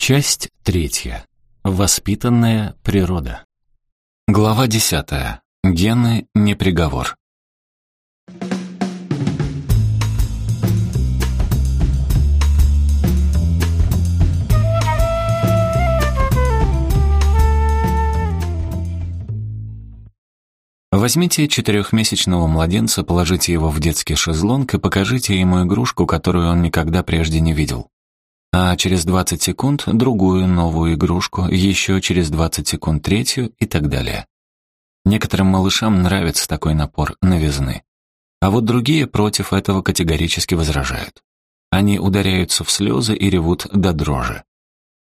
Часть третья. Воспитанная природа. Глава десятая. Гены не приговор. Возьмите четырехмесячного младенца, положите его в детский шезлонг и покажите ему игрушку, которую он никогда прежде не видел. А через 20 секунд другую новую игрушку, еще через 20 секунд третью и так далее. Некоторым малышам нравится такой напор новизны. А вот другие против этого категорически возражают. Они ударяются в слезы и ревут до дрожи.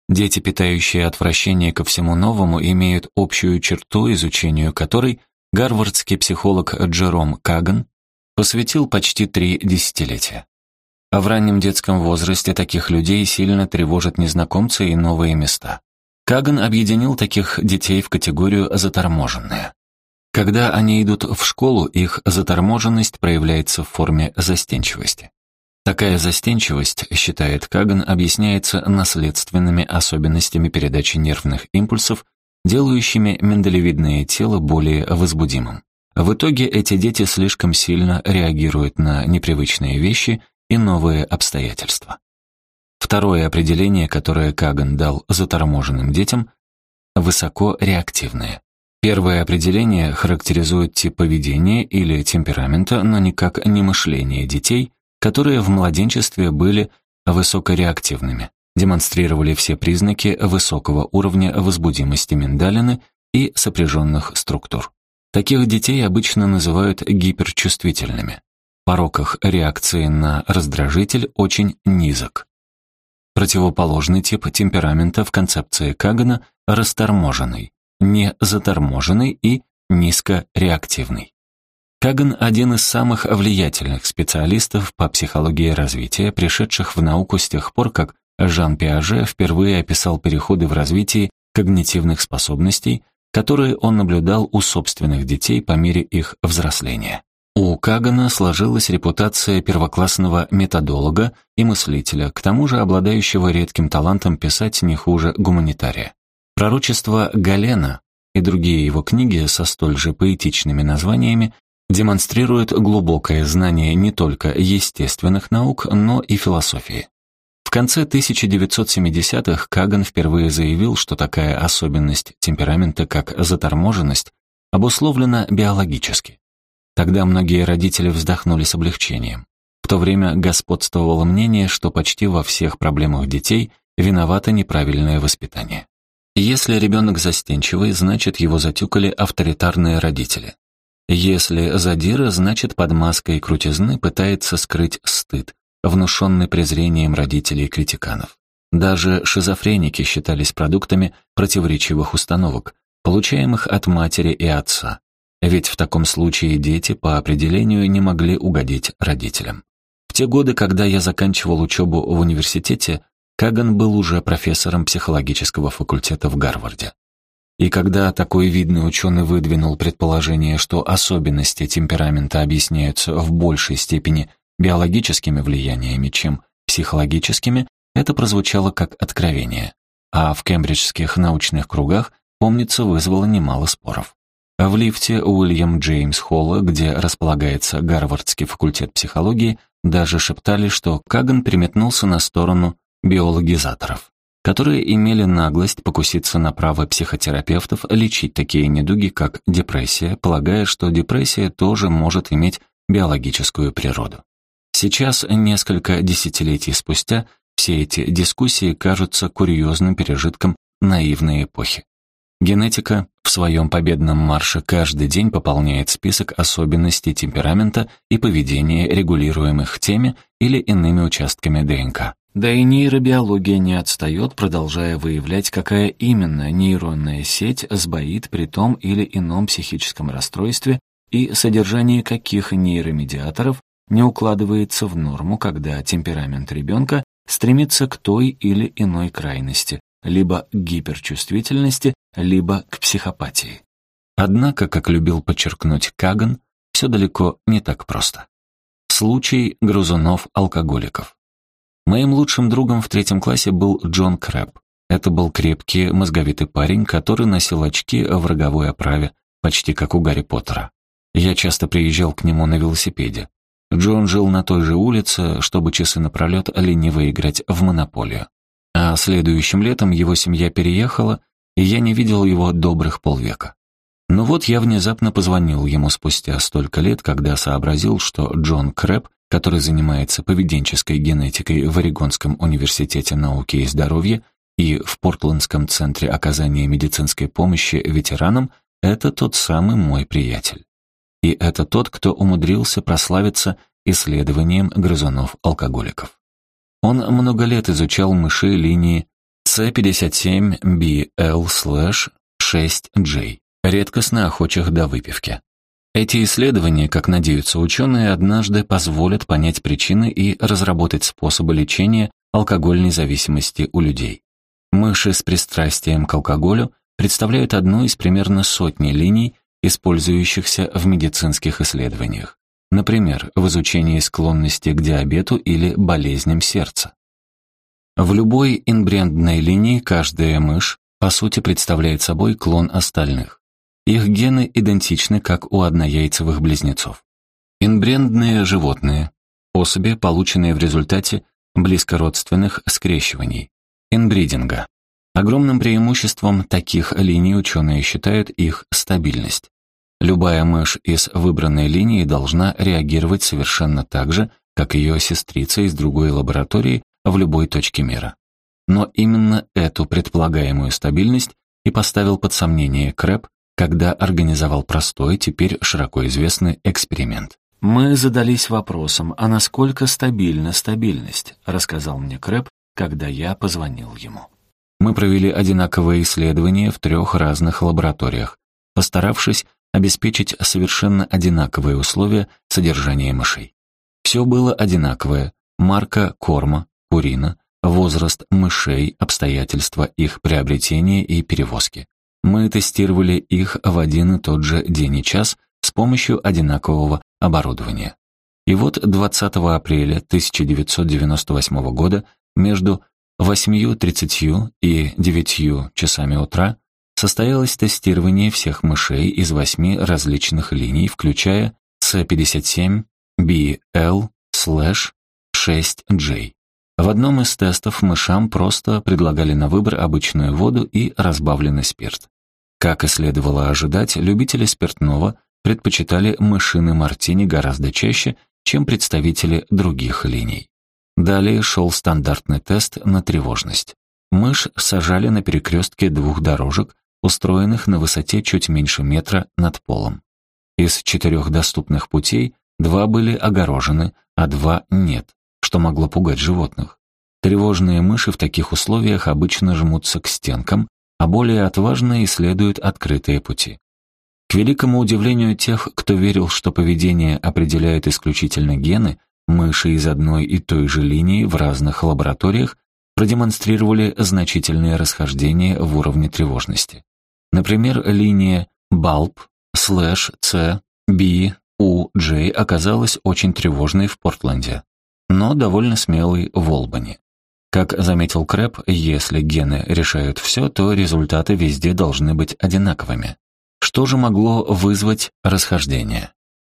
Дети, питающие отвращение ко всему новому, имеют общую черту, изучению которой гарвардский психолог Джером Каган посвятил почти три десятилетия. А в раннем детском возрасте таких людей сильно тревожат незнакомцы и новые места. Каган объединил таких детей в категорию «заторможенные». Когда они идут в школу, их заторможенность проявляется в форме застенчивости. Такая застенчивость, считает Каган, объясняется наследственными особенностями передачи нервных импульсов делающими миндалевидное тело более возбудимым. В итоге эти дети слишком сильно реагируют на непривычные вещи и новые обстоятельства. Второе определение, которое Каган дал заторможенным детям – высокореактивные. Первое определение характеризует тип поведения или темперамента, но никак не мышление детей, которые в младенчестве были высокореактивными демонстрировали все признаки высокого уровня возбудимости миндалины и сопряженных структур. Таких детей обычно называют гиперчувствительными. Порог их реакции на раздражитель очень низок. Противоположный тип темперамента в концепции Кагана – расторможенный, незаторможенный и низкореактивный. Каган – один из самых влиятельных специалистов по психологии развития, пришедших в науку с тех пор, как Жан Пиаже впервые описал переходы в развитии когнитивных способностей, которые он наблюдал у собственных детей по мере их взросления. У Кагана сложилась репутация первоклассного методолога и мыслителя, к тому же обладающего редким талантом писать не хуже гуманитария. Пророчество Галена и другие его книги со столь же поэтичными названиями демонстрируют глубокое знание не только естественных наук, но и философии. В конце 1970-х Каган впервые заявил, что такая особенность темперамента, как заторможенность, обусловлена биологически. Тогда многие родители вздохнули с облегчением. В то время господствовало мнение, что почти во всех проблемах детей виновато неправильное воспитание. Если ребенок застенчивый, значит его затюкали авторитарные родители. Если задира, значит под маской крутизны пытается скрыть стыд, внушенный презрением родителей и критиканов. Даже шизофреники считались продуктами противоречивых установок, получаемых от матери и отца. Ведь в таком случае дети по определению не могли угодить родителям. В те годы, когда я заканчивал учебу в университете, Каган был уже профессором психологического факультета в Гарварде. И когда такой видный ученый выдвинул предположение, что особенности темперамента объясняются в большей степени биологическими влияниями, чем психологическими, это прозвучало как откровение, а в кембриджских научных кругах, помнится, вызвало немало споров. В лифте Уильям Джеймс Холла, где располагается Гарвардский факультет психологии, даже шептали, что Каган приметнулся на сторону биологизаторов, которые имели наглость покуситься на право психотерапевтов лечить такие недуги, как депрессия, полагая, что депрессия тоже может иметь биологическую природу. Сейчас, несколько десятилетий спустя, все эти дискуссии кажутся курьезным пережитком наивной эпохи. Генетика в своем победном марше каждый день пополняет список особенностей темперамента и поведения, регулируемых теми или иными участками ДНК. Да и нейробиология не отстает, продолжая выявлять, какая именно нейронная сеть сбоит при том или ином психическом расстройстве и содержание каких нейромедиаторов не укладывается в норму, когда темперамент ребенка стремится к той или иной крайности, либо гиперчувствительности, либо к психопатии. Однако, как любил подчеркнуть Каган, все далеко не так просто. Случай грызунов-алкоголиков. Моим лучшим другом в третьем классе был Джон Крэб. Это был крепкий, мозговитый парень, который носил очки в роговой оправе, почти как у Гарри Поттера. Я часто приезжал к нему на велосипеде. Джон жил на той же улице, чтобы часы напролет лениво играть в монополию. А следующим летом его семья переехала, и я не видел его добрых полвека. Но вот я внезапно позвонил ему спустя столько лет, когда сообразил, что Джон Крэб, который занимается поведенческой генетикой в Орегонском университете науки и здоровья и в Портландском центре оказания медицинской помощи ветеранам, это тот самый мой приятель. И это тот, кто умудрился прославиться исследованием грызунов-алкоголиков. Он много лет изучал мыши линии C57BL-6J, редкостно охочих до выпивки. Эти исследования, как надеются ученые, однажды позволят понять причины и разработать способы лечения алкогольной зависимости у людей. Мыши с пристрастием к алкоголю представляют одну из примерно сотни линий, использующихся в медицинских исследованиях, например, в изучении склонности к диабету или болезням сердца. В любой инбрендной линии каждая мышь, по сути, представляет собой клон остальных. Их гены идентичны, как у однояйцевых близнецов. Инбрендные животные – особи, полученные в результате близкородственных скрещиваний, инбридинга. Огромным преимуществом таких линий ученые считают их стабильность. Любая мышь из выбранной линии должна реагировать совершенно так же, как ее сестрица из другой лаборатории в любой точке мира. Но именно эту предполагаемую стабильность и поставил под сомнение Крэб, когда организовал простой, теперь широко известный эксперимент. «Мы задались вопросом, а насколько стабильна стабильность», рассказал мне Крэб, когда я позвонил ему. Мы провели одинаковые исследования в трех разных лабораториях, постаравшись обеспечить совершенно одинаковые условия содержания мышей. Все было одинаковое. Марка корма, пурина, возраст мышей, обстоятельства их приобретения и перевозки. Мы тестировали их в один и тот же день и час с помощью одинакового оборудования. И вот 20 апреля 1998 года между 8.30 и 9 часами утра состоялось тестирование всех мышей из восьми различных линий, включая C57, BL, 6J. В одном из тестов мышам просто предлагали на выбор обычную воду и разбавленный спирт. Как и следовало ожидать, любители спиртного предпочитали мышиный мартини гораздо чаще, чем представители других линий. Далее шел стандартный тест на тревожность. Мышь сажали на перекрестке двух дорожек, устроенных на высоте чуть меньше метра над полом. Из четырех доступных путей два были огорожены, а два нет, что могло пугать животных. Тревожные мыши в таких условиях обычно жмутся к стенкам, а более отважные исследуют открытые пути. К великому удивлению тех, кто верил, что поведение определяют исключительно гены, Мыши из одной и той же линии в разных лабораториях продемонстрировали значительные расхождения в уровне тревожности. Например, линия BALB слэш C B оказалась очень тревожной в Портленде, но довольно смелой в Олбани. Как заметил Крэп, если гены решают все, то результаты везде должны быть одинаковыми. Что же могло вызвать расхождение?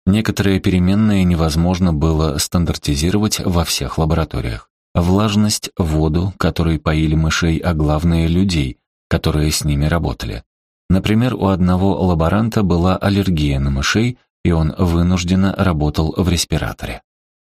Некоторые переменные невозможно было стандартизировать во всех лабораториях. Влажность, воду, которой поили мышей, а главное людей, которые с ними работали. Например, у одного лаборанта была аллергия на мышей, и он вынужденно работал в респираторе.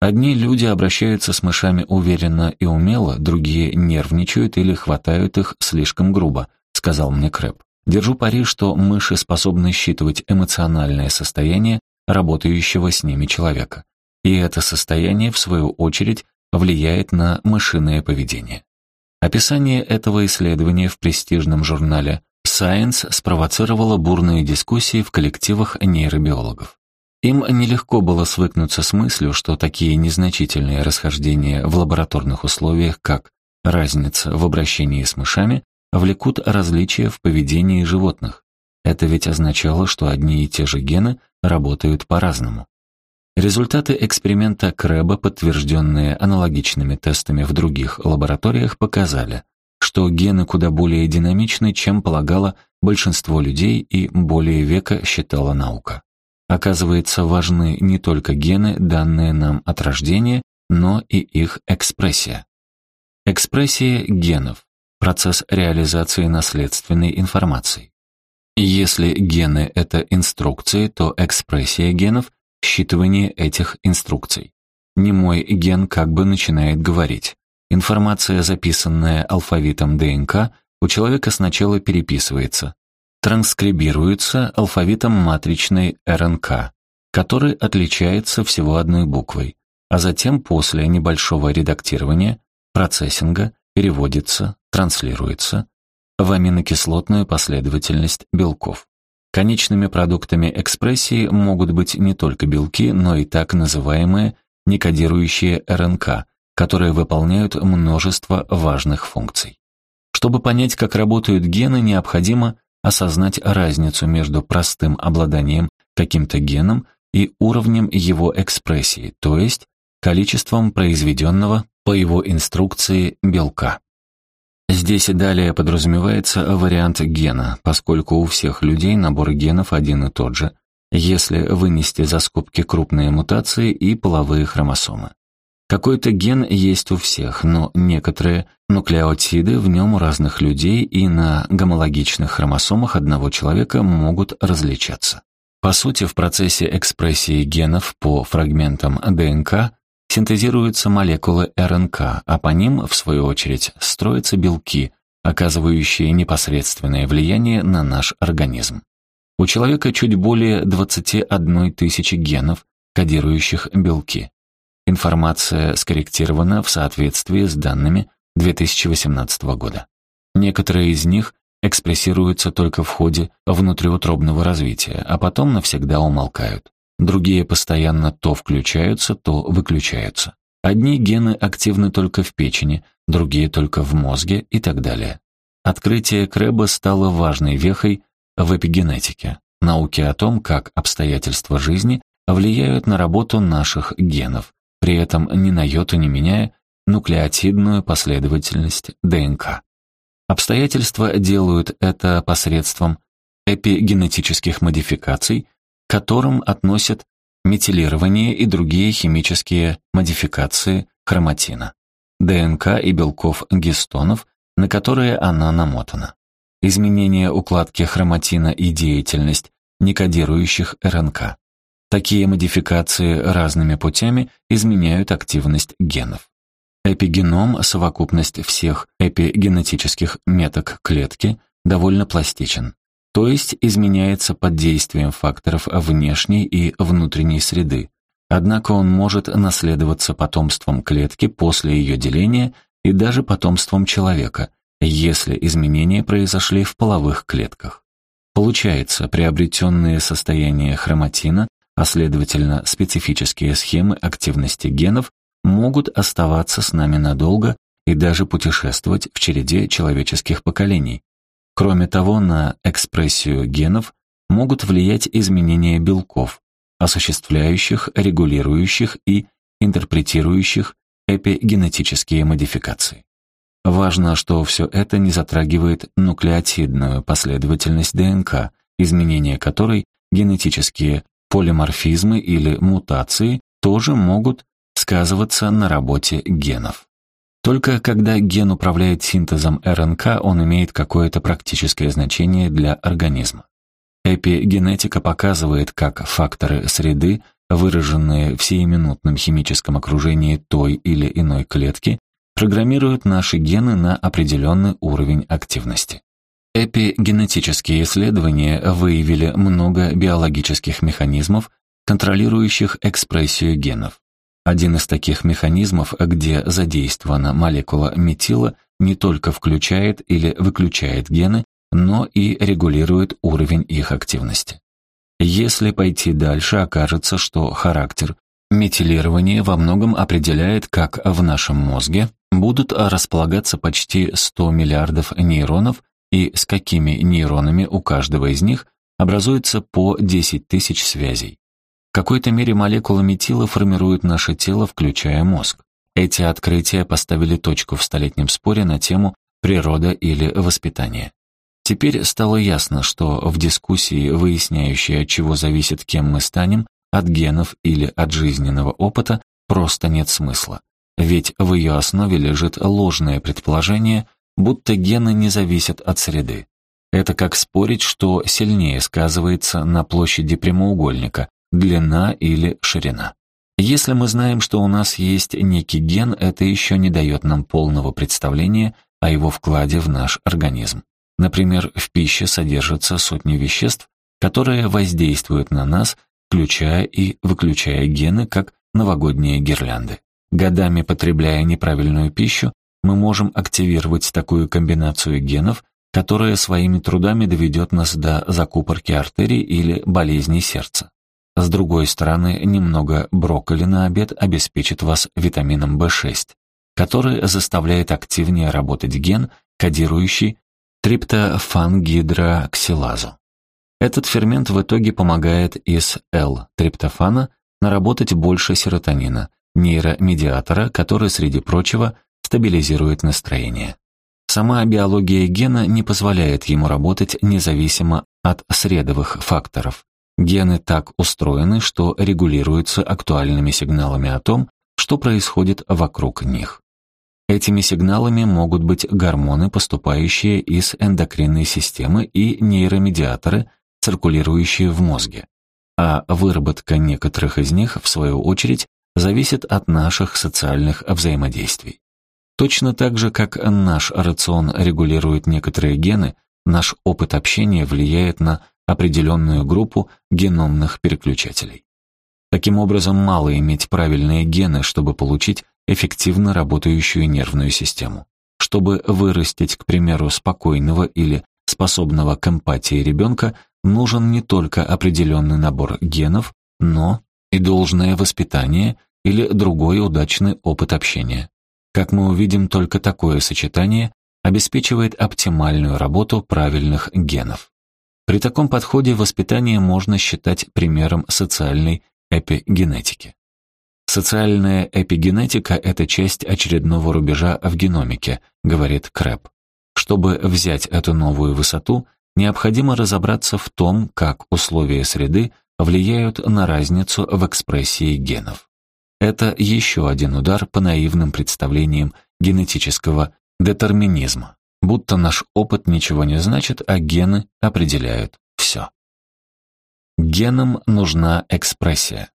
Одни люди обращаются с мышами уверенно и умело, другие нервничают или хватают их слишком грубо, сказал мне Крэп. Держу пари, что мыши способны считывать эмоциональное состояние работающего с ними человека. И это состояние, в свою очередь, влияет на мышиное поведение. Описание этого исследования в престижном журнале Science спровоцировало бурные дискуссии в коллективах нейробиологов. Им нелегко было свыкнуться с мыслью, что такие незначительные расхождения в лабораторных условиях, как разница в обращении с мышами, влекут различия в поведении животных. Это ведь означало, что одни и те же гены работают по-разному. Результаты эксперимента Крэба, подтвержденные аналогичными тестами в других лабораториях, показали, что гены куда более динамичны, чем полагало большинство людей и более века считала наука. Оказывается, важны не только гены, данные нам от рождения, но и их экспрессия. Экспрессия генов – процесс реализации наследственной информации. Если гены – это инструкции, то экспрессия генов – считывание этих инструкций. Не мой ген как бы начинает говорить. Информация, записанная алфавитом ДНК, у человека сначала переписывается, транскрибируется алфавитом матричной РНК, который отличается всего одной буквой, а затем после небольшого редактирования, процессинга, переводится, транслируется в аминокислотную последовательность белков. Конечными продуктами экспрессии могут быть не только белки, но и так называемые некодирующие РНК, которые выполняют множество важных функций. Чтобы понять, как работают гены, необходимо осознать разницу между простым обладанием каким-то геном и уровнем его экспрессии, то есть количеством произведенного по его инструкции белка. Здесь и далее подразумевается вариант гена, поскольку у всех людей набор генов один и тот же, если вынести за скобки крупные мутации и половые хромосомы. Какой-то ген есть у всех, но некоторые нуклеотиды в нем у разных людей и на гомологичных хромосомах одного человека могут различаться. По сути, в процессе экспрессии генов по фрагментам ДНК синтезируются молекулы РНК, а по ним, в свою очередь, строятся белки, оказывающие непосредственное влияние на наш организм. У человека чуть более 21 тысячи генов, кодирующих белки. Информация скорректирована в соответствии с данными 2018 года. Некоторые из них экспрессируются только в ходе внутриутробного развития, а потом навсегда умолкают. Другие постоянно то включаются, то выключаются. Одни гены активны только в печени, другие только в мозге и так далее. Открытие Крэба стало важной вехой в эпигенетике, науке о том, как обстоятельства жизни влияют на работу наших генов, при этом ни на йоту не меняя нуклеотидную последовательность ДНК. Обстоятельства делают это посредством эпигенетических модификаций, к которым относят метилирование и другие химические модификации хроматина, ДНК и белков гистонов, на которые она намотана, изменение укладки хроматина и деятельность некодирующих РНК, Такие модификации разными путями изменяют активность генов. Эпигеном, совокупность всех эпигенетических меток клетки, довольно пластичен, то есть изменяется под действием факторов внешней и внутренней среды. Однако он может наследоваться потомством клетки после ее деления и даже потомством человека, если изменения произошли в половых клетках. Получается, приобретенные состояния хроматина а следовательно специфические схемы активности генов могут оставаться с нами надолго и даже путешествовать в череде человеческих поколений. Кроме того, на экспрессию генов могут влиять изменения белков, осуществляющих, регулирующих и интерпретирующих эпигенетические модификации. Важно, что все это не затрагивает нуклеотидную последовательность ДНК, изменения которой генетические полиморфизмы или мутации тоже могут сказываться на работе генов. Только когда ген управляет синтезом РНК, он имеет какое-то практическое значение для организма. Эпигенетика показывает, как факторы среды, выраженные в сиюминутном химическом окружении той или иной клетки, программируют наши гены на определенный уровень активности. Эпигенетические исследования выявили много биологических механизмов, контролирующих экспрессию генов. Один из таких механизмов, где задействована молекула метила, не только включает или выключает гены, но и регулирует уровень их активности. Если пойти дальше, окажется, что характер метилирования во многом определяет, как в нашем мозге будут располагаться почти 100 миллиардов нейронов, и с какими нейронами у каждого из них образуется по 10 тысяч связей. В какой-то мере молекулы метила формируют наше тело, включая мозг. Эти открытия поставили точку в столетнем споре на тему природа или воспитание. Теперь стало ясно, что в дискуссии, выясняющей, от чего зависит, кем мы станем, от генов или от жизненного опыта, просто нет смысла. Ведь в ее основе лежит ложное предположение, будто гены не зависят от среды. Это как спорить, что сильнее сказывается на площади прямоугольника, длина или ширина. Если мы знаем, что у нас есть некий ген, это еще не дает нам полного представления о его вкладе в наш организм. Например, в пище содержатся сотни веществ, которые воздействуют на нас, включая и выключая гены, как новогодние гирлянды. Годами потребляя неправильную пищу, мы можем активировать такую комбинацию генов, которая своими трудами доведет нас до закупорки артерий или болезни сердца. С другой стороны, немного брокколи на обед обеспечит вас витамином В6, который заставляет активнее работать ген, кодирующий триптофангидроксилазу. Этот фермент в итоге помогает из L-триптофана наработать больше серотонина, нейромедиатора, который, среди прочего, стабилизирует настроение. Сама биология гена не позволяет ему работать независимо от средовых факторов. Гены так устроены, что регулируются актуальными сигналами о том, что происходит вокруг них. Этими сигналами могут быть гормоны, поступающие из эндокринной системы, и нейромедиаторы, циркулирующие в мозге. А выработка некоторых из них, в свою очередь, зависит от наших социальных взаимодействий. Точно так же, как наш рацион регулирует некоторые гены, наш опыт общения влияет на определенную группу геномных переключателей. Таким образом, мало иметь правильные гены, чтобы получить эффективно работающую нервную систему. Чтобы вырастить, к примеру, спокойного или способного к эмпатии ребенка, нужен не только определенный набор генов, но и должное воспитание или другой удачный опыт общения. Как мы увидим, только такое сочетание обеспечивает оптимальную работу правильных генов. При таком подходе воспитание можно считать примером социальной эпигенетики. Социальная эпигенетика – это часть очередного рубежа в геномике, говорит Крэб. Чтобы взять эту новую высоту, необходимо разобраться в том, как условия среды влияют на разницу в экспрессии генов. Это еще один удар по наивным представлениям генетического детерминизма, будто наш опыт ничего не значит, а гены определяют все. Генам нужна экспрессия.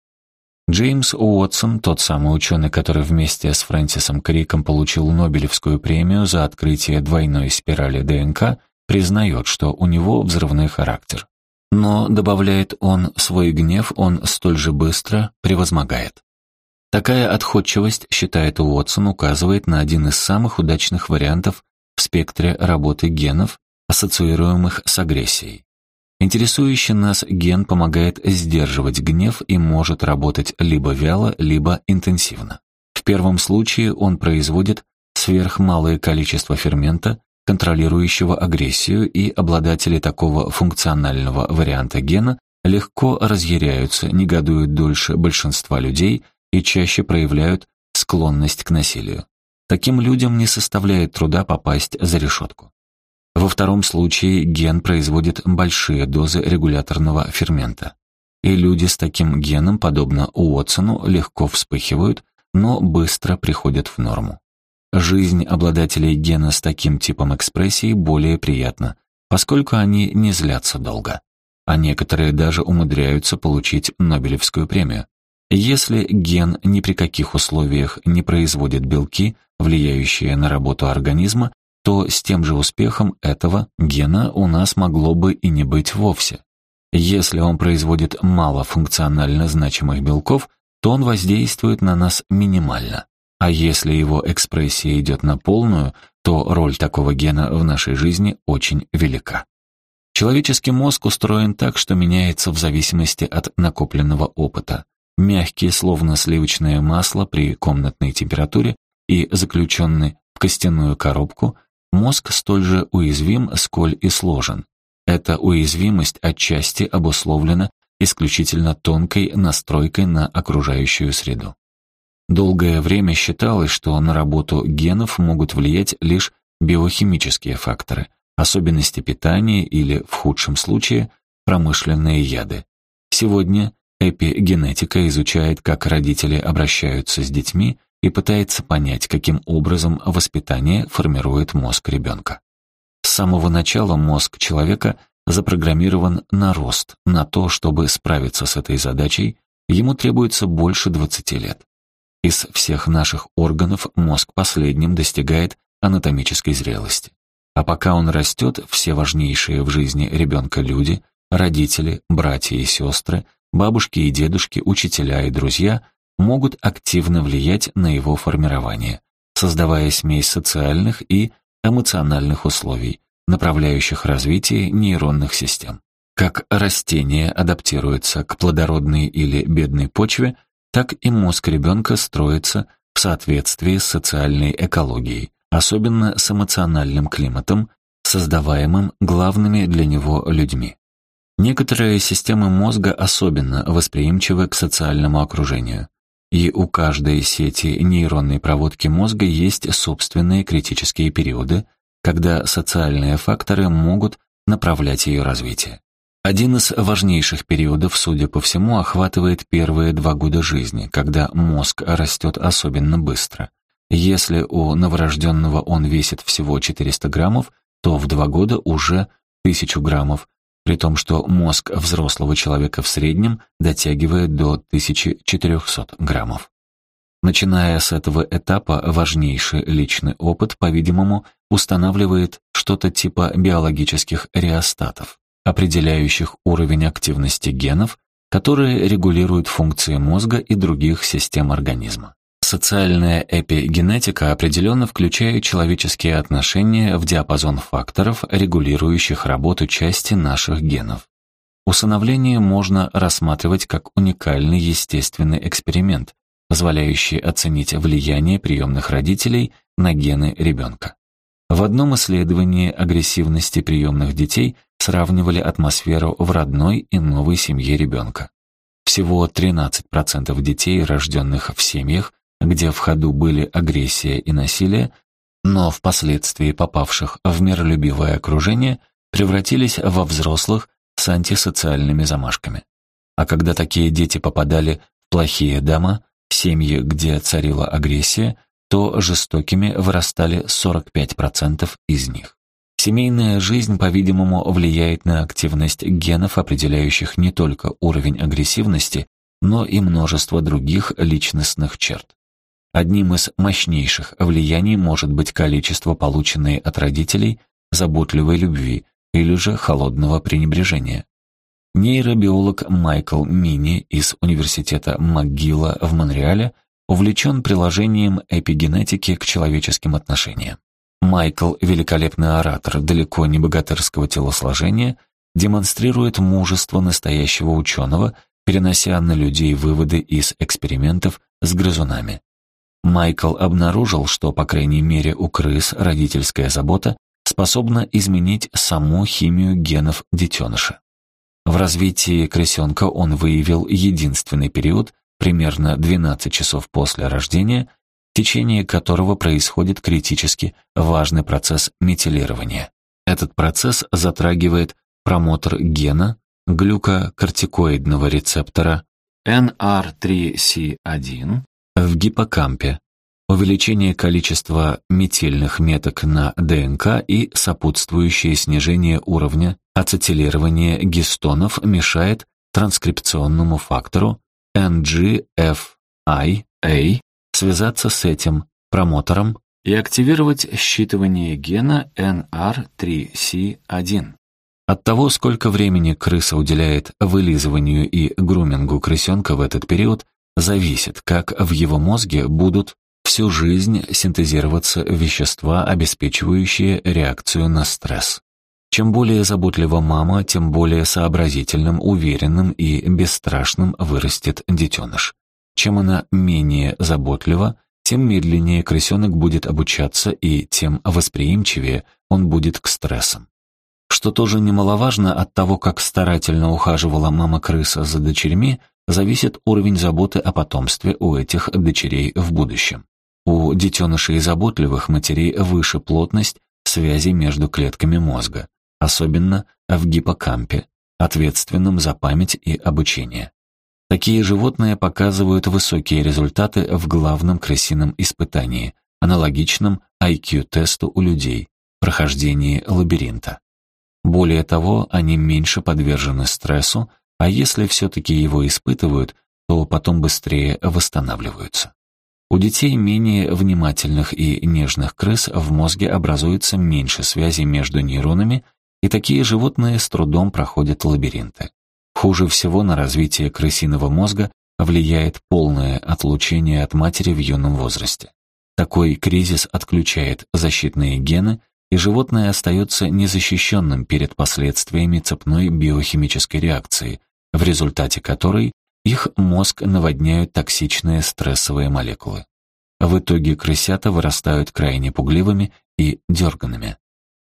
Джеймс Уотсон, тот самый ученый, который вместе с Фрэнсисом Криком получил Нобелевскую премию за открытие двойной спирали ДНК, признает, что у него взрывной характер. Но, добавляет он, свой гнев он столь же быстро превозмогает. Такая отходчивость, считает Уотсон, указывает на один из самых удачных вариантов в спектре работы генов, ассоциируемых с агрессией. Интересующий нас ген помогает сдерживать гнев и может работать либо вяло, либо интенсивно. В первом случае он производит сверхмалое количество фермента, контролирующего агрессию, и обладатели такого функционального варианта гена легко разъяряются, негодуют дольше большинства людей и чаще проявляют склонность к насилию. Таким людям не составляет труда попасть за решетку. Во втором случае ген производит большие дозы регуляторного фермента. И люди с таким геном, подобно Уотсону, легко вспыхивают, но быстро приходят в норму. Жизнь обладателей гена с таким типом экспрессии более приятна, поскольку они не злятся долго. А некоторые даже умудряются получить Нобелевскую премию. Если ген ни при каких условиях не производит белки, влияющие на работу организма, то с тем же успехом этого гена у нас могло бы и не быть вовсе. Если он производит мало функционально значимых белков, то он воздействует на нас минимально. А если его экспрессия идет на полную, то роль такого гена в нашей жизни очень велика. Человеческий мозг устроен так, что меняется в зависимости от накопленного опыта. Мягкий, словно сливочное масло при комнатной температуре и заключенный в костяную коробку, Мозг столь же уязвим, сколь и сложен. Эта уязвимость отчасти обусловлена исключительно тонкой настройкой на окружающую среду. Долгое время считалось, что на работу генов могут влиять лишь биохимические факторы, особенности питания или, в худшем случае, промышленные яды. Сегодня эпигенетика изучает, как родители обращаются с детьми и пытается понять, каким образом воспитание формирует мозг ребенка. С самого начала мозг человека запрограммирован на рост, на то, чтобы справиться с этой задачей, ему требуется больше 20 лет. Из всех наших органов мозг последним достигает анатомической зрелости. А пока он растет, все важнейшие в жизни ребенка люди, родители, братья и сестры, бабушки и дедушки, учителя и друзья могут активно влиять на его формирование, создавая смесь социальных и эмоциональных условий, направляющих развитие нейронных систем. Как растение адаптируется к плодородной или бедной почве, так и мозг ребенка строится в соответствии с социальной экологией, особенно с эмоциональным климатом, создаваемым главными для него людьми. Некоторые системы мозга особенно восприимчивы к социальному окружению, и у каждой сети нейронной проводки мозга есть собственные критические периоды, когда социальные факторы могут направлять ее развитие. Один из важнейших периодов, судя по всему, охватывает первые два года жизни, когда мозг растет особенно быстро. Если у новорожденного он весит всего 400 граммов, то в два года уже 1000 граммов, при том, что мозг взрослого человека в среднем дотягивает до 1400 граммов. Начиная с этого этапа, важнейший личный опыт, по-видимому, устанавливает что-то типа биологических реостатов, определяющих уровень активности генов, которые регулируют функции мозга и других систем организма. Социальная эпигенетика определенно включает человеческие отношения в диапазон факторов, регулирующих работу части наших генов. Усыновление можно рассматривать как уникальный естественный эксперимент, позволяющий оценить влияние приемных родителей на гены ребенка. В одном исследовании агрессивности приемных детей сравнивали атмосферу в родной и новой семье ребенка. Всего 13% детей, рожденных в семьях, где в ходу были агрессия и насилие, но впоследствии попавших в миролюбивое окружение, превратились во взрослых с антисоциальными замашками. А когда такие дети попадали в плохие дома, семьи, где царила агрессия, то жестокими вырастали 45% из них. Семейная жизнь, по-видимому, влияет на активность генов, определяющих не только уровень агрессивности, но и множество других личностных черт. Одним из мощнейших влияний может быть количество полученной от родителей заботливой любви или же холодного пренебрежения. Нейробиолог Майкл Мини из Университета МcGill в Монреале увлечен приложением эпигенетики к человеческим отношениям. Майкл, великолепный оратор, далеко не богатырского телосложения, демонстрирует мужество настоящего ученого, перенося на людей выводы из экспериментов с грызунами. Майкл обнаружил, что, по крайней мере, у крыс родительская забота способна изменить саму химию генов детеныша. В развитии крысенка он выявил единственный период, примерно 12 часов после рождения, в течение которого происходит критически важный процесс метилирования. Этот процесс затрагивает промотор гена глюкокортикоидного рецептора NR3C1 в гиппокампе, увеличение количества метильных меток на ДНК и сопутствующее снижение уровня ацетилирования гистонов мешает транскрипционному фактору NGFIA связаться с этим промотором и активировать считывание гена NR3C1. От того, сколько времени крыса уделяет вылизыванию и грумингу крысенка в этот период, зависит, как в его мозге будут всю жизнь синтезироваться вещества, обеспечивающие реакцию на стресс. Чем более заботлива мама, тем более сообразительным, уверенным и бесстрашным вырастет детеныш. Чем она менее заботлива, тем медленнее крысенок будет обучаться и тем восприимчивее он будет к стрессам. Что тоже немаловажно от того, как старательно ухаживала мама-крыса за дочерьми, зависит уровень заботы о потомстве у этих дочерей в будущем. У детенышей заботливых матерей выше плотность связи между клетками мозга, особенно в гиппокампе, ответственном за память и обучение. Такие животные показывают высокие результаты в главном крысином испытании, аналогичном IQ-тесту у людей, прохождении лабиринта. Более того, они меньше подвержены стрессу, а если все-таки его испытывают, то потом быстрее восстанавливаются. У детей менее внимательных и нежных крыс в мозге образуется меньше связи между нейронами, и такие животные с трудом проходят лабиринты. Хуже всего на развитие крысиного мозга влияет полное отлучение от матери в юном возрасте. Такой кризис отключает защитные гены, и животное остается незащищенным перед последствиями цепной биохимической реакции, в результате которой их мозг наводняют токсичные стрессовые молекулы. В итоге крысята вырастают крайне пугливыми и дерганными.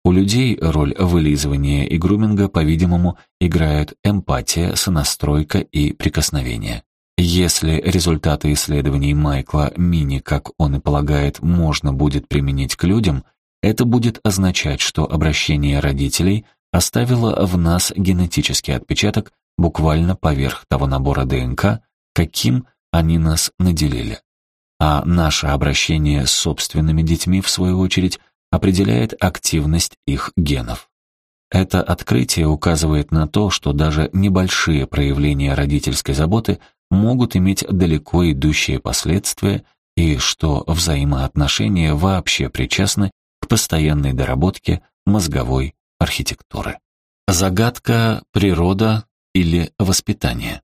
У людей роль вылизывания и груминга, по-видимому, играют эмпатия, сонастройка и прикосновение. Если результаты исследований Майкла Мини, как он и полагает, можно будет применить к людям, это будет означать, что обращение родителей оставило в нас генетический отпечаток буквально поверх того набора ДНК, каким они нас наделили. А наше обращение с собственными детьми, в свою очередь, определяет активность их генов. Это открытие указывает на то, что даже небольшие проявления родительской заботы могут иметь далеко идущие последствия и что взаимоотношения вообще причастны постоянной доработке мозговой архитектуры. Загадка природа или воспитание.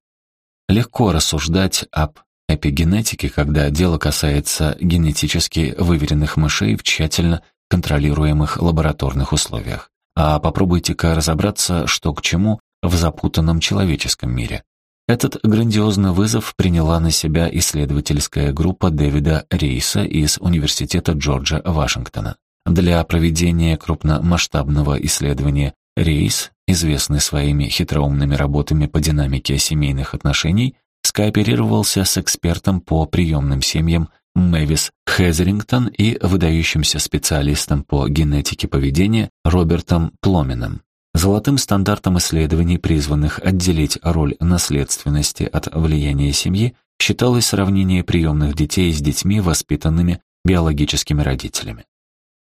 Легко рассуждать об эпигенетике, когда дело касается генетически выверенных мышей в тщательно контролируемых лабораторных условиях. А попробуйте-ка разобраться, что к чему в запутанном человеческом мире. Этот грандиозный вызов приняла на себя исследовательская группа Дэвида Рейса из Университета Джорджа Вашингтона. Для проведения крупномасштабного исследования Рейс, известный своими хитроумными работами по динамике семейных отношений, скооперировался с экспертом по приемным семьям Мэвис Хезерингтон и выдающимся специалистом по генетике поведения Робертом Пломином. Золотым стандартом исследований, призванных отделить роль наследственности от влияния семьи, считалось сравнение приемных детей с детьми, воспитанными биологическими родителями.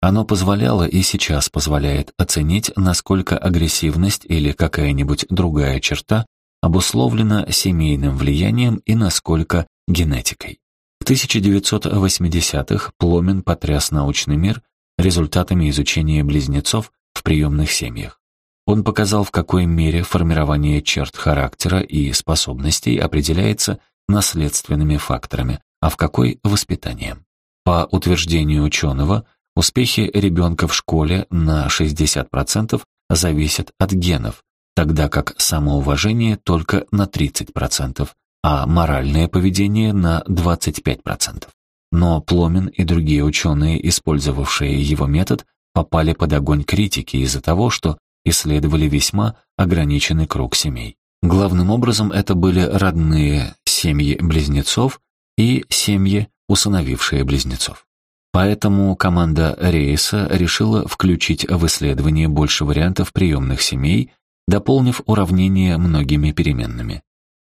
Оно позволяло и сейчас позволяет оценить, насколько агрессивность или какая-нибудь другая черта обусловлена семейным влиянием и насколько генетикой. В 1980-х Пломен потряс научный мир результатами изучения близнецов в приемных семьях. Он показал, в какой мере формирование черт характера и способностей определяется наследственными факторами, а в какой — воспитанием. По утверждению ученого, успехи ребенка в школе на 60% зависят от генов, тогда как самоуважение только на 30%, а моральное поведение на 25%. Но Пломин и другие ученые, использовавшие его метод, попали под огонь критики из-за того, что исследовали весьма ограниченный круг семей. Главным образом это были родные семьи близнецов и семьи, усыновившие близнецов. Поэтому команда Рейса решила включить в исследование больше вариантов приемных семей, дополнив уравнение многими переменными.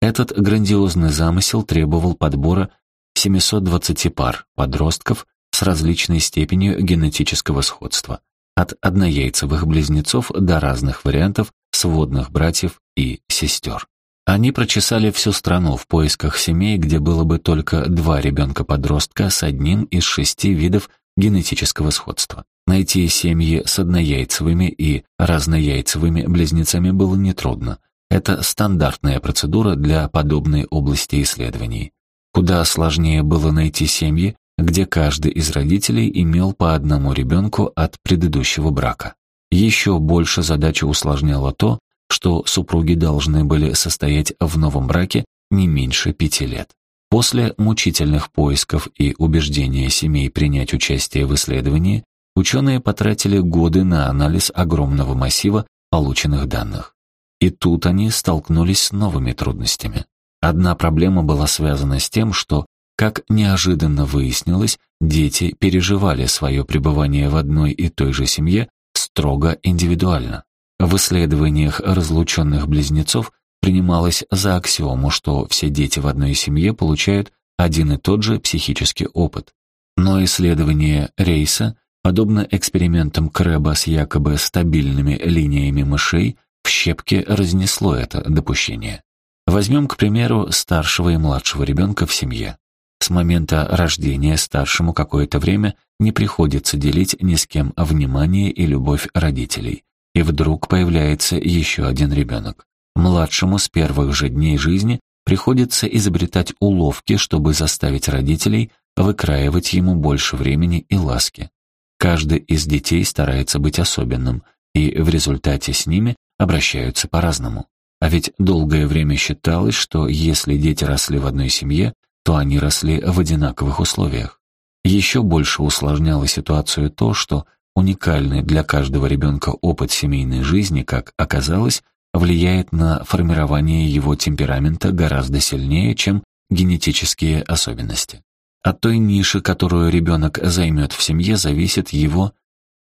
Этот грандиозный замысел требовал подбора 720 пар подростков с различной степенью генетического сходства, от однояйцевых близнецов до разных вариантов сводных братьев и сестер. Они прочесали всю страну в поисках семей, где было бы только два ребенка-подростка с одним из шести видов генетического сходства. Найти семьи с однояйцевыми и разнояйцевыми близнецами было нетрудно. Это стандартная процедура для подобной области исследований. Куда сложнее было найти семьи, где каждый из родителей имел по одному ребенку от предыдущего брака. Еще больше задачу усложняло то, что супруги должны были состоять в новом браке не меньше пяти лет. После мучительных поисков и убеждения семей принять участие в исследовании, ученые потратили годы на анализ огромного массива полученных данных. И тут они столкнулись с новыми трудностями. Одна проблема была связана с тем, что Как неожиданно выяснилось, дети переживали свое пребывание в одной и той же семье строго индивидуально. В исследованиях разлученных близнецов принималось за аксиому, что все дети в одной семье получают один и тот же психический опыт. Но исследование Рейса, подобно экспериментам Крэба с якобы стабильными линиями мышей, в щепки разнесло это допущение. Возьмем, к примеру, старшего и младшего ребенка в семье. С момента рождения старшему какое-то время не приходится делить ни с кем внимание и любовь родителей. И вдруг появляется еще один ребенок. Младшему с первых же дней жизни приходится изобретать уловки, чтобы заставить родителей выкраивать ему больше времени и ласки. Каждый из детей старается быть особенным, и в результате с ними обращаются по-разному. А ведь долгое время считалось, что если дети росли в одной семье, то они росли в одинаковых условиях. Еще больше усложняло ситуацию то, что уникальный для каждого ребенка опыт семейной жизни, как оказалось, влияет на формирование его темперамента гораздо сильнее, чем генетические особенности. От той ниши, которую ребенок займет в семье, зависит его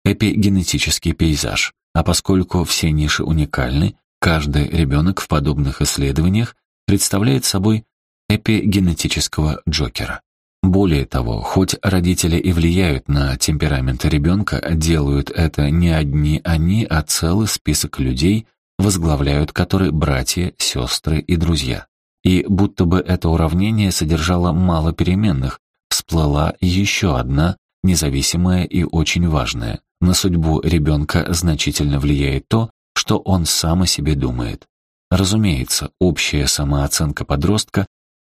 эпигенетический пейзаж. А поскольку все ниши уникальны, каждый ребенок в подобных исследованиях представляет собой эпигенетического Джокера. Более того, хоть родители и влияют на темперамент ребенка, делают это не одни они, а целый список людей, возглавляют который братья, сестры и друзья. И будто бы это уравнение содержало мало переменных, всплыла еще одна, независимая и очень важная. На судьбу ребенка значительно влияет то, что он сам о себе думает. Разумеется, общая самооценка подростка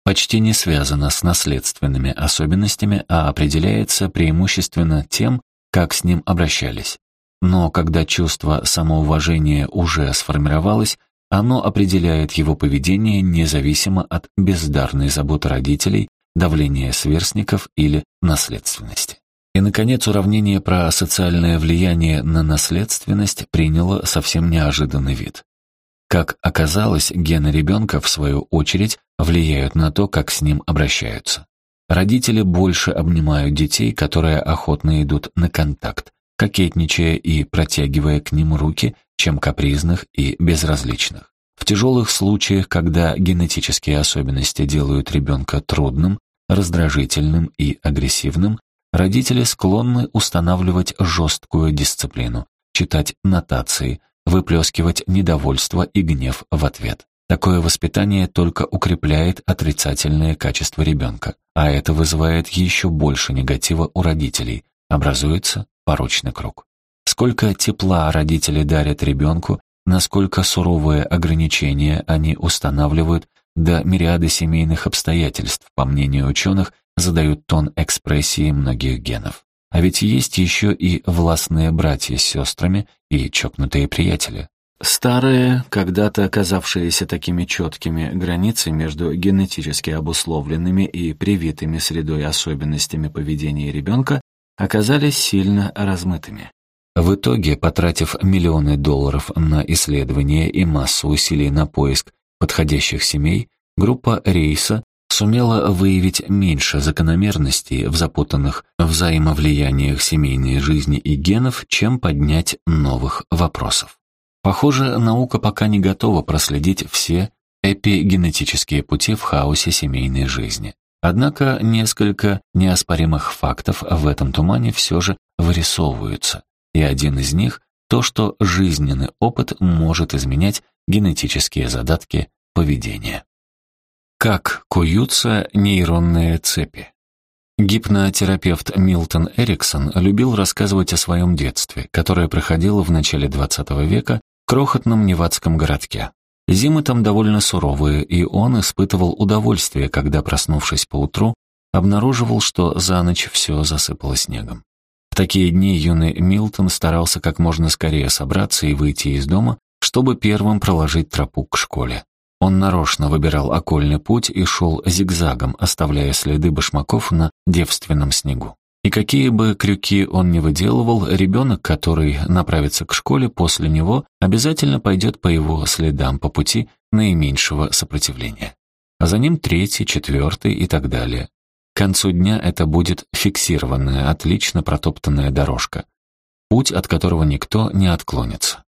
почти не связана с наследственными особенностями, а определяется преимущественно тем, как с ним обращались. Но когда чувство самоуважения уже сформировалось, оно определяет его поведение независимо от бездарной заботы родителей, давления сверстников или наследственности. И, наконец, уравнение про социальное влияние на наследственность приняло совсем неожиданный вид. Как оказалось, гены ребенка, в свою очередь, влияют на то, как с ним обращаются. Родители больше обнимают детей, которые охотно идут на контакт, кокетничая и протягивая к ним руки, чем капризных и безразличных. В тяжелых случаях, когда генетические особенности делают ребенка трудным, раздражительным и агрессивным, родители склонны устанавливать жесткую дисциплину, читать нотации, выплескивать недовольство и гнев в ответ. Такое воспитание только укрепляет отрицательные качества ребенка, а это вызывает еще больше негатива у родителей, образуется порочный круг. Сколько тепла родители дарят ребенку, насколько суровые ограничения они устанавливают, до мириады семейных обстоятельств, по мнению ученых, задают тон экспрессии многих генов. А ведь есть еще и властные братья с сестрами и чокнутые приятели. Старые, когда-то оказавшиеся такими четкими границы между генетически обусловленными и привитыми средой особенностями поведения ребенка, оказались сильно размытыми. В итоге, потратив миллионы долларов на исследования и массу усилий на поиск подходящих семей, группа Рейса сумела выявить меньше закономерностей в запутанных взаимовлияниях семейной жизни и генов, чем поднять новых вопросов. Похоже, наука пока не готова проследить все эпигенетические пути в хаосе семейной жизни. Однако несколько неоспоримых фактов в этом тумане все же вырисовываются, и один из них — то, что жизненный опыт может изменять генетические задатки поведения. Как куются нейронные цепи? Гипнотерапевт Милтон Эриксон любил рассказывать о своем детстве, которое проходило в начале XX века крохотном невадском городке. Зимы там довольно суровые, и он испытывал удовольствие, когда, проснувшись поутру, обнаруживал, что за ночь все засыпало снегом. В такие дни юный Милтон старался как можно скорее собраться и выйти из дома, чтобы первым проложить тропу к школе. Он нарочно выбирал окольный путь и шел зигзагом, оставляя следы башмаков на девственном снегу. И какие бы крюки он ни выделывал, ребенок, который направится к школе после него, обязательно пойдет по его следам по пути наименьшего сопротивления. А за ним третий, четвертый и так далее. К концу дня это будет фиксированная, отлично протоптанная дорожка, путь от которого никто не отклонится.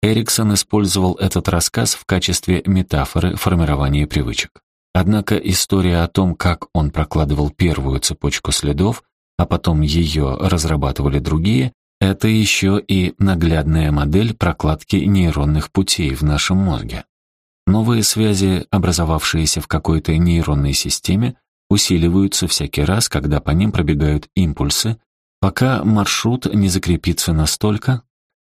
Эриксон использовал этот рассказ в качестве метафоры формирования привычек. Однако история о том, как он прокладывал первую цепочку следов, а потом ее разрабатывали другие, это еще и наглядная модель прокладки нейронных путей в нашем мозге. Новые связи, образовавшиеся в какой-то нейронной системе, усиливаются всякий раз, когда по ним пробегают импульсы, пока маршрут не закрепится настолько,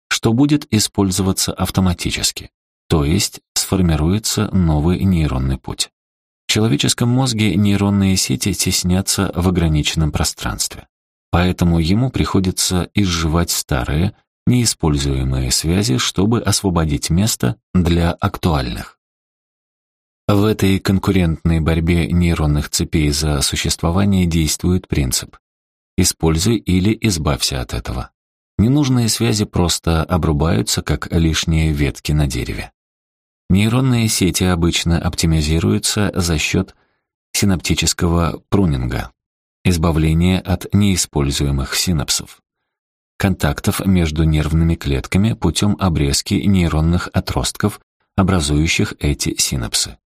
что будет использоваться автоматически, то есть сформируется новый нейронный путь. Человеческом мозге нейронные сети теснятся в ограниченном пространстве, поэтому ему приходится изживать старые, неиспользуемые связи, чтобы освободить место для актуальных. В этой конкурентной борьбе нейронных цепей за существование действует принцип «используй или избавься от этого». Ненужные связи просто обрубаются, как лишние ветки на дереве. Нейронные сети обычно оптимизируются за счет синаптического прунинга, избавления от неиспользуемых синапсов, контактов между нервными клетками путем обрезки нейронных отростков, образующих эти синапсы.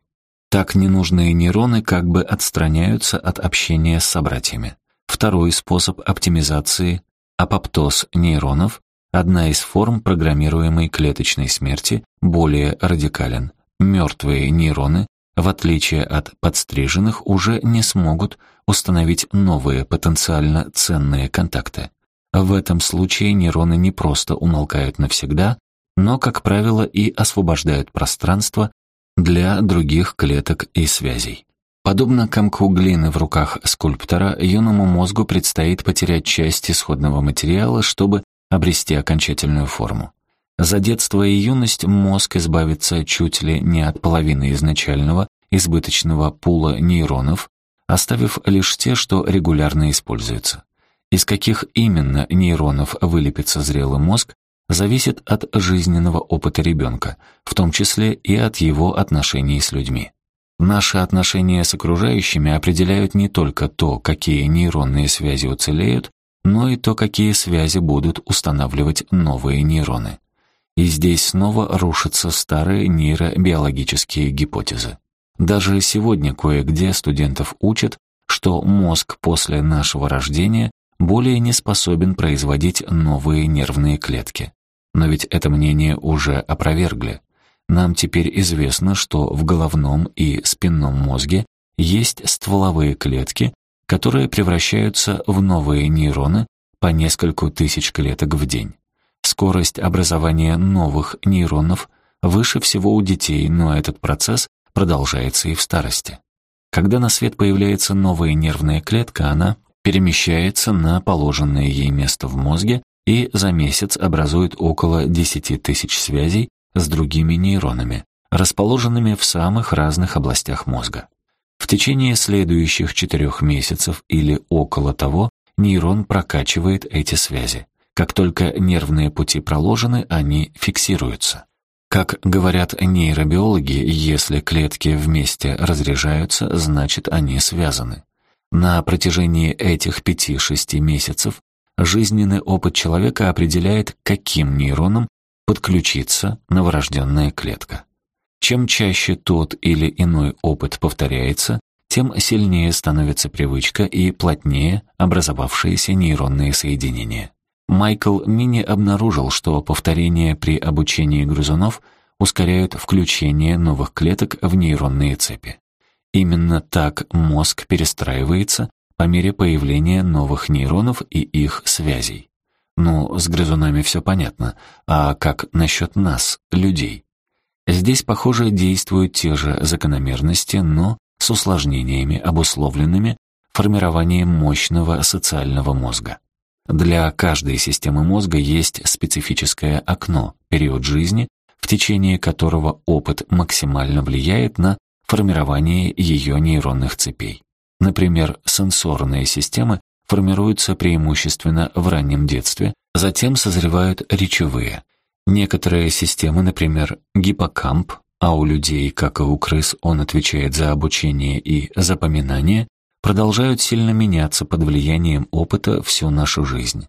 Так ненужные нейроны как бы отстраняются от общения с собратьями. Второй способ оптимизации – апоптоз нейронов, одна из форм программируемой клеточной смерти, более радикален. Мертвые нейроны, в отличие от подстриженных, уже не смогут установить новые потенциально ценные контакты. В этом случае нейроны не просто умолкают навсегда, но, как правило, и освобождают пространство для других клеток и связей. Подобно комку глины в руках скульптора, юному мозгу предстоит потерять часть исходного материала, чтобы обрести окончательную форму. За детство и юность мозг избавится чуть ли не от половины изначального избыточного пула нейронов, оставив лишь те, что регулярно используются. Из каких именно нейронов вылепится зрелый мозг, зависит от жизненного опыта ребенка, в том числе и от его отношений с людьми. Наши отношения с окружающими определяют не только то, какие нейронные связи уцелеют, но и то, какие связи будут устанавливать новые нейроны. И здесь снова рушатся старые нейробиологические гипотезы. Даже сегодня кое-где студентов учат, что мозг после нашего рождения более не способен производить новые нервные клетки. Но ведь это мнение уже опровергли. Нам теперь известно, что в головном и спинном мозге есть стволовые клетки, которые превращаются в новые нейроны по нескольку тысяч клеток в день. Скорость образования новых нейронов выше всего у детей, но этот процесс продолжается и в старости. Когда на свет появляется новая нервная клетка, она перемещается на положенное ей место в мозге и за месяц образует около 10 тысяч связей с другими нейронами, расположенными в самых разных областях мозга. В течение следующих четырех месяцев или около того нейрон прокачивает эти связи. Как только нервные пути проложены, они фиксируются. Как говорят нейробиологи, если клетки вместе разряжаются, значит они связаны. На протяжении этих пяти-шести месяцев жизненный опыт человека определяет, каким нейронам подключится новорожденная клетка. Чем чаще тот или иной опыт повторяется, тем сильнее становится привычка и плотнее образовавшиеся нейронные соединения. Майкл Мини обнаружил, что повторения при обучении грызунов ускоряют включение новых клеток в нейронные цепи. Именно так мозг перестраивается по мере появления новых нейронов и их связей. Ну, с грызунами все понятно, а как насчет нас, людей? Здесь, похоже, действуют те же закономерности, но с усложнениями, обусловленными формированием мощного социального мозга. Для каждой системы мозга есть специфическое окно, период жизни, в течение которого опыт максимально влияет на формирование ее нейронных цепей. Например, сенсорные системы формируются преимущественно в раннем детстве, затем созревают речевые. Некоторые системы, например, гиппокамп, а у людей, как и у крыс, он отвечает за обучение и запоминание, продолжают сильно меняться под влиянием опыта всю нашу жизнь.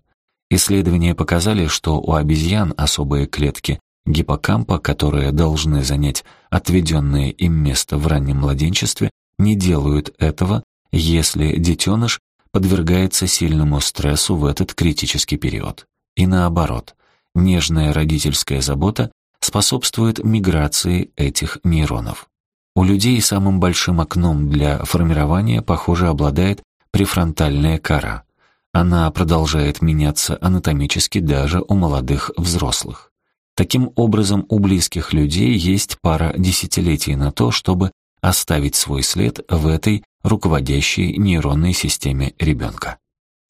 Исследования показали, что у обезьян особые клетки гиппокампа, которые должны занять отведенное им место в раннем младенчестве, не делают этого, если детеныш подвергается сильному стрессу в этот критический период. И наоборот, нежная родительская забота способствует миграции этих нейронов. У людей самым большим окном для формирования, похоже, обладает префронтальная кора. Она продолжает меняться анатомически даже у молодых взрослых. Таким образом, у близких людей есть пара десятилетий на то, чтобы оставить свой след в этой руководящей нейронной системе ребенка.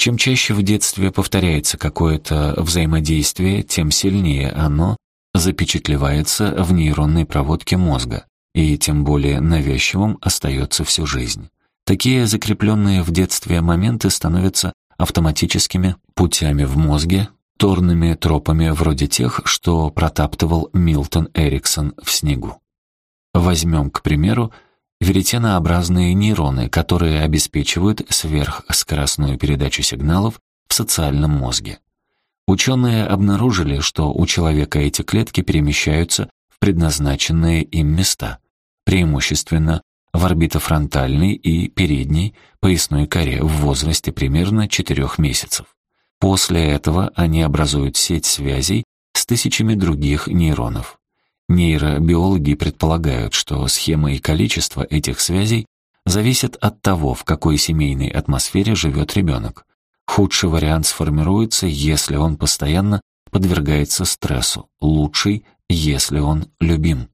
Чем чаще в детстве повторяется какое-то взаимодействие, тем сильнее оно запечатлевается в нейронной проводке мозга, и тем более навязчивым остается всю жизнь. Такие закрепленные в детстве моменты становятся автоматическими путями в мозге, торными тропами вроде тех, что протаптывал Милтон Эриксон в снегу. Возьмем, к примеру, веретенообразные нейроны, которые обеспечивают сверхскоростную передачу сигналов в социальном мозге. Ученые обнаружили, что у человека эти клетки перемещаются в предназначенные им места, преимущественно в орбитофронтальной и передней поясной коре в возрасте примерно 4 месяцев. После этого они образуют сеть связей с тысячами других нейронов. Нейробиологи предполагают, что схема и количество этих связей зависят от того, в какой семейной атмосфере живет ребенок. Худший вариант сформируется, если он постоянно подвергается стрессу, лучший, если он любим.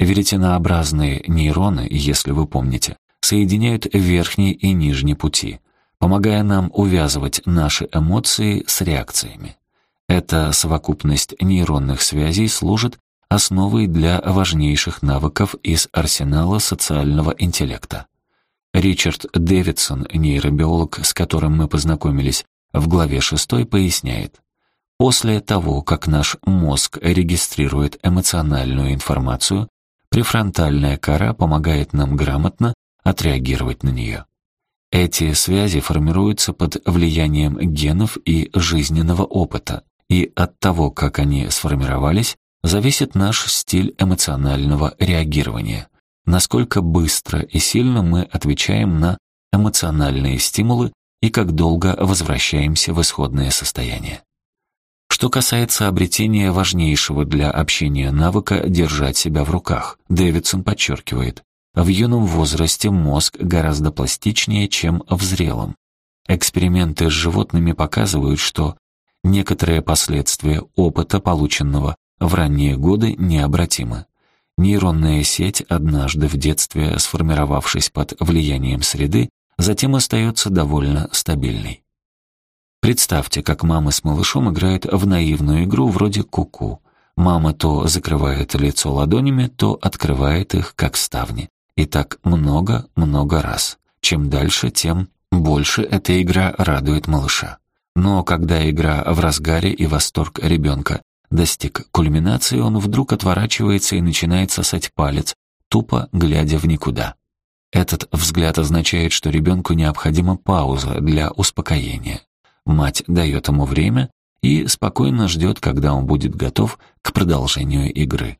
Веретенообразные нейроны, если вы помните, соединяют верхние и нижние пути, помогая нам увязывать наши эмоции с реакциями. Эта совокупность нейронных связей служит основой для важнейших навыков из арсенала социального интеллекта. Ричард Дэвидсон, нейробиолог, с которым мы познакомились в главе 6, поясняет. После того, как наш мозг регистрирует эмоциональную информацию, префронтальная кора помогает нам грамотно отреагировать на нее. Эти связи формируются под влиянием генов и жизненного опыта, и от того, как они сформировались, зависит наш стиль эмоционального реагирования, насколько быстро и сильно мы отвечаем на эмоциональные стимулы и как долго возвращаемся в исходное состояние. Что касается обретения важнейшего для общения навыка держать себя в руках, Дэвидсон подчеркивает, в юном возрасте мозг гораздо пластичнее, чем в зрелом. Эксперименты с животными показывают, что некоторые последствия опыта, полученного в ранние годы необратимы. Нейронная сеть, однажды в детстве сформировавшись под влиянием среды, затем остается довольно стабильной. Представьте, как мама с малышом играет в наивную игру вроде куку. -ку. Мама то закрывает лицо ладонями, то открывает их, как ставни. И так много-много раз. Чем дальше, тем больше эта игра радует малыша. Но когда игра в разгаре и восторг ребенка достиг кульминации, он вдруг отворачивается и начинает сосать палец, тупо глядя в никуда. Этот взгляд означает, что ребенку необходима пауза для успокоения. Мать дает ему время и спокойно ждет, когда он будет готов к продолжению игры.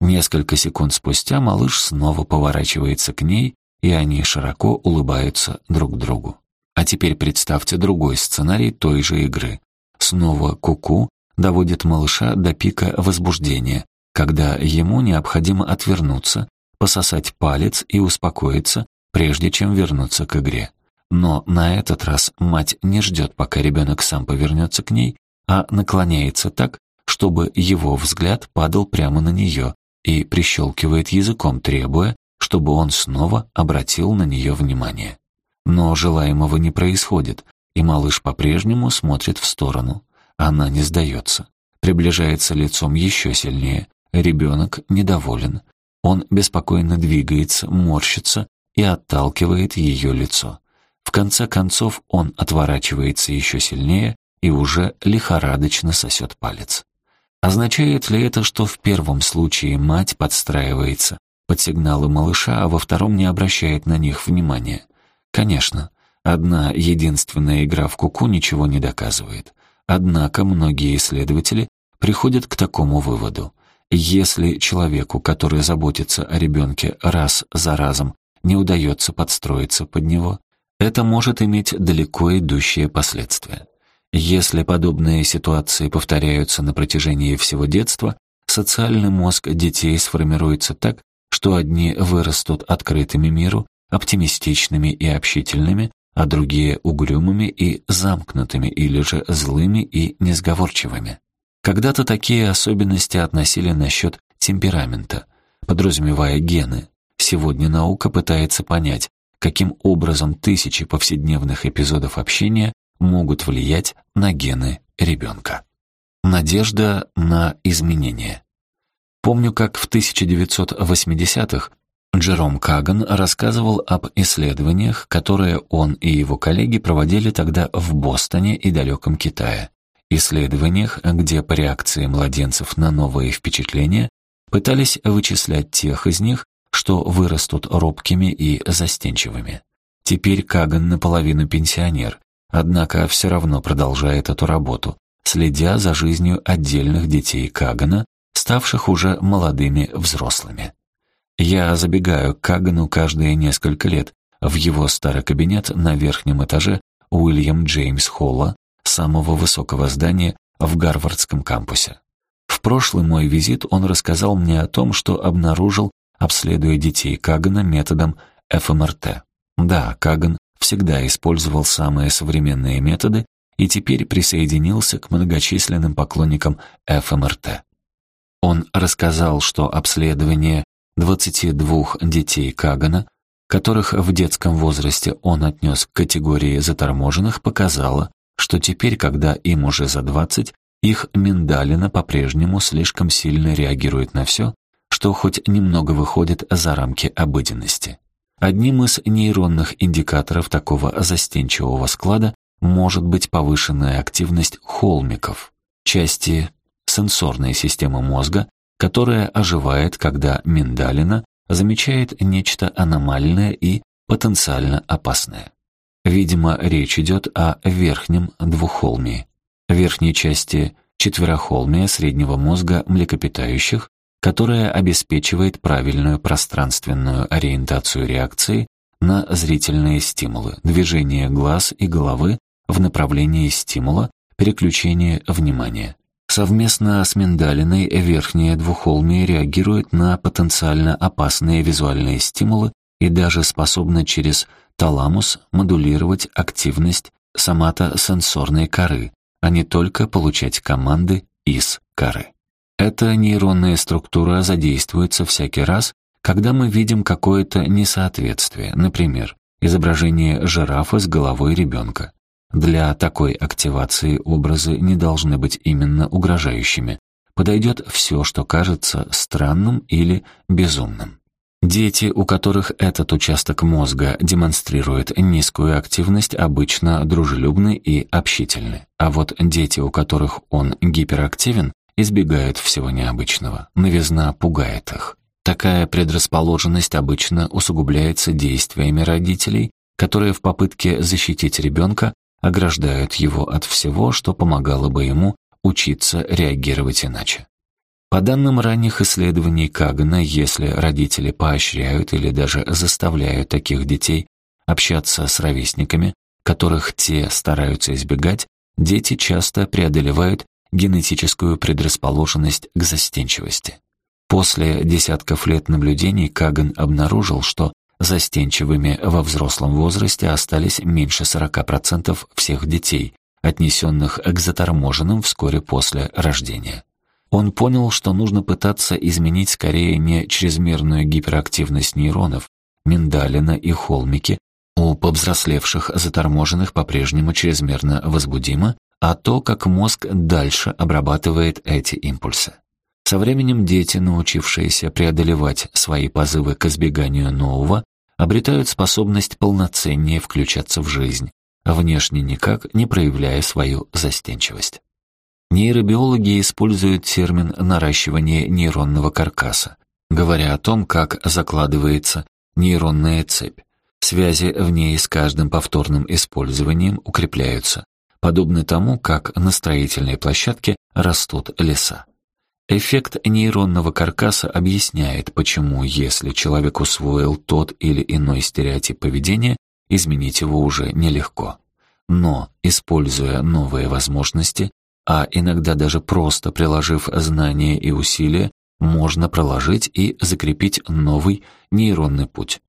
Несколько секунд спустя малыш снова поворачивается к ней, и они широко улыбаются друг другу. А теперь представьте другой сценарий той же игры. Снова куку -ку доводит малыша до пика возбуждения, когда ему необходимо отвернуться, пососать палец и успокоиться, прежде чем вернуться к игре. Но на этот раз мать не ждет, пока ребенок сам повернется к ней, а наклоняется так, чтобы его взгляд падал прямо на нее и прищелкивает языком, требуя, чтобы он снова обратил на нее внимание. Но желаемого не происходит, и малыш по-прежнему смотрит в сторону. Она не сдается. Приближается лицом еще сильнее. Ребенок недоволен. Он беспокойно двигается, морщится и отталкивает ее лицо. В конце концов он отворачивается еще сильнее и уже лихорадочно сосет палец. Означает ли это, что в первом случае мать подстраивается под сигналы малыша, а во втором не обращает на них внимания? Конечно, одна единственная игра в куку ничего не доказывает. Однако многие исследователи приходят к такому выводу. Если человеку, который заботится о ребенке раз за разом, не удается подстроиться под него, это может иметь далеко идущие последствия. Если подобные ситуации повторяются на протяжении всего детства, социальный мозг детей сформируется так, что одни вырастут открытыми миру, оптимистичными и общительными, а другие угрюмыми и замкнутыми или же злыми и несговорчивыми. Когда-то такие особенности относили насчет темперамента, подразумевая гены. Сегодня наука пытается понять, каким образом тысячи повседневных эпизодов общения могут влиять на гены ребенка. Надежда на изменения. Помню, как в 1980-х Джером Каган рассказывал об исследованиях, которые он и его коллеги проводили тогда в Бостоне и далеком Китае. Исследованиях, где по реакции младенцев на новые впечатления пытались вычислять тех из них, что вырастут робкими и застенчивыми. Теперь Каган наполовину пенсионер, однако все равно продолжает эту работу, следя за жизнью отдельных детей Кагана, ставших уже молодыми взрослыми. Я забегаю к Кагану каждые несколько лет в его старый кабинет на верхнем этаже Уильям Джеймс Холла, самого высокого здания в Гарвардском кампусе. В прошлый мой визит он рассказал мне о том, что обнаружил, обследуя детей Кагана методом ФМРТ. Да, Каган всегда использовал самые современные методы и теперь присоединился к многочисленным поклонникам ФМРТ. Он рассказал, что обследование 22 детей Кагана, которых в детском возрасте он отнес к категории заторможенных, показало, что теперь, когда им уже за 20, их миндалина по-прежнему слишком сильно реагирует на все, что хоть немного выходит за рамки обыденности. Одним из нейронных индикаторов такого застенчивого склада может быть повышенная активность холмиков, части сенсорной системы мозга, которая оживает, когда миндалина замечает нечто аномальное и потенциально опасное. Видимо, речь идет о верхнем двуххолмии, верхней части четверохолмия среднего мозга млекопитающих, которая обеспечивает правильную пространственную ориентацию реакции на зрительные стимулы, движение глаз и головы в направлении стимула, переключение внимания. Совместно с миндалиной верхние двуххолмие реагируют на потенциально опасные визуальные стимулы и даже способны через таламус модулировать активность соматосенсорной коры, а не только получать команды из коры. Эта нейронная структура задействуется всякий раз, когда мы видим какое-то несоответствие, например, изображение жирафа с головой ребенка. Для такой активации образы не должны быть именно угрожающими. Подойдет все, что кажется странным или безумным. Дети, у которых этот участок мозга демонстрирует низкую активность, обычно дружелюбны и общительны. А вот дети, у которых он гиперактивен, избегают всего необычного. Новизна пугает их. Такая предрасположенность обычно усугубляется действиями родителей, которые в попытке защитить ребенка ограждают его от всего, что помогало бы ему учиться реагировать иначе. По данным ранних исследований Кагана, если родители поощряют или даже заставляют таких детей общаться с ровесниками, которых те стараются избегать, дети часто преодолевают генетическую предрасположенность к застенчивости. После десятков лет наблюдений Каган обнаружил, что Застенчивыми во взрослом возрасте остались меньше 40% всех детей, отнесенных к заторможенным вскоре после рождения. Он понял, что нужно пытаться изменить скорее не чрезмерную гиперактивность нейронов, миндалина и холмики, у повзрослевших заторможенных по-прежнему чрезмерно возбудимо, а то, как мозг дальше обрабатывает эти импульсы. Со временем дети, научившиеся преодолевать свои позывы к избеганию нового, обретают способность полноценнее включаться в жизнь, внешне никак не проявляя свою застенчивость. Нейробиологи используют термин наращивание нейронного каркаса, говоря о том, как закладывается нейронная цепь. Связи в ней с каждым повторным использованием укрепляются, подобно тому, как на строительной площадке растут леса. Эффект нейронного каркаса объясняет, почему, если человек усвоил тот или иной стереотип поведения, изменить его уже нелегко. Но, используя новые возможности, а иногда даже просто приложив знания и усилия, можно проложить и закрепить новый нейронный путь.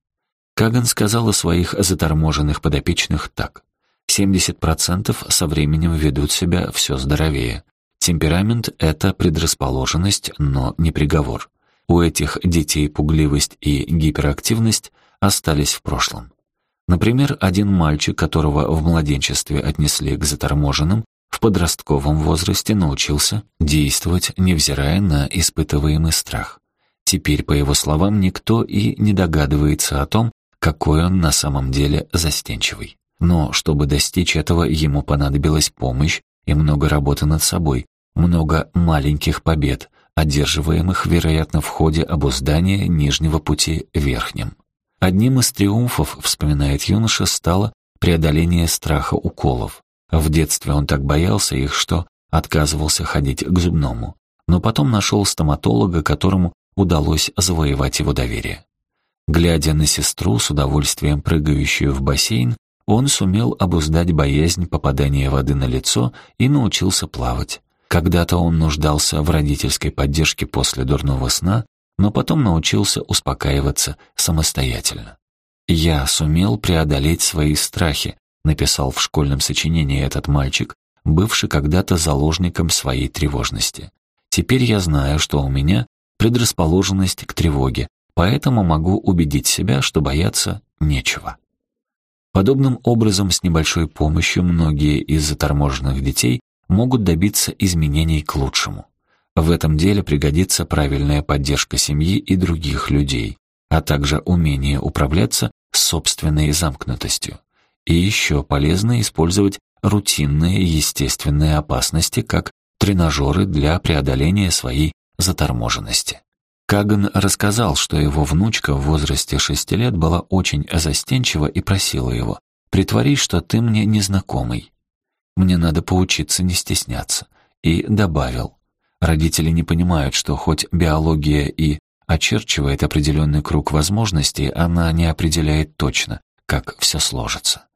Каган сказал о своих заторможенных подопечных так. 70% со временем ведут себя все здоровее. Темперамент — это предрасположенность, но не приговор. У этих детей пугливость и гиперактивность остались в прошлом. Например, один мальчик, которого в младенчестве отнесли к заторможенным, в подростковом возрасте научился действовать, невзирая на испытываемый страх. Теперь, по его словам, никто и не догадывается о том, какой он на самом деле застенчивый. Но чтобы достичь этого, ему понадобилась помощь и много работы над собой, много маленьких побед, одерживаемых, вероятно, в ходе обуздания нижнего пути верхним. Одним из триумфов, вспоминает юноша, стало преодоление страха уколов. В детстве он так боялся их, что отказывался ходить к зубному, но потом нашел стоматолога, которому удалось завоевать его доверие. Глядя на сестру, с удовольствием прыгающую в бассейн, он сумел обуздать боязнь попадания воды на лицо и научился плавать. Когда-то он нуждался в родительской поддержке после дурного сна, но потом научился успокаиваться самостоятельно. «Я сумел преодолеть свои страхи», написал в школьном сочинении этот мальчик, бывший когда-то заложником своей тревожности. «Теперь я знаю, что у меня предрасположенность к тревоге, поэтому могу убедить себя, что бояться нечего». Подобным образом, с небольшой помощью многие из заторможенных детей могут добиться изменений к лучшему. В этом деле пригодится правильная поддержка семьи и других людей, а также умение управляться собственной замкнутостью. И еще полезно использовать рутинные естественные опасности как тренажеры для преодоления своей заторможенности. Каган рассказал, что его внучка в возрасте шести лет была очень застенчива и просила его «Притворись, что ты мне незнакомый. Мне надо поучиться не стесняться». И добавил «Родители не понимают, что хоть биология и очерчивает определенный круг возможностей, она не определяет точно, как все сложится».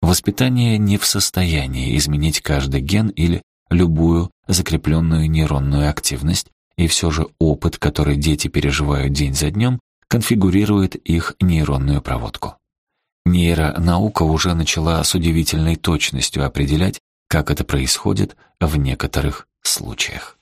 Воспитание не в состоянии изменить каждый ген или любую закрепленную нейронную активность, и все же опыт, который дети переживают день за днем, конфигурирует их нейронную проводку. Нейронаука уже начала с удивительной точностью определять, как это происходит в некоторых случаях.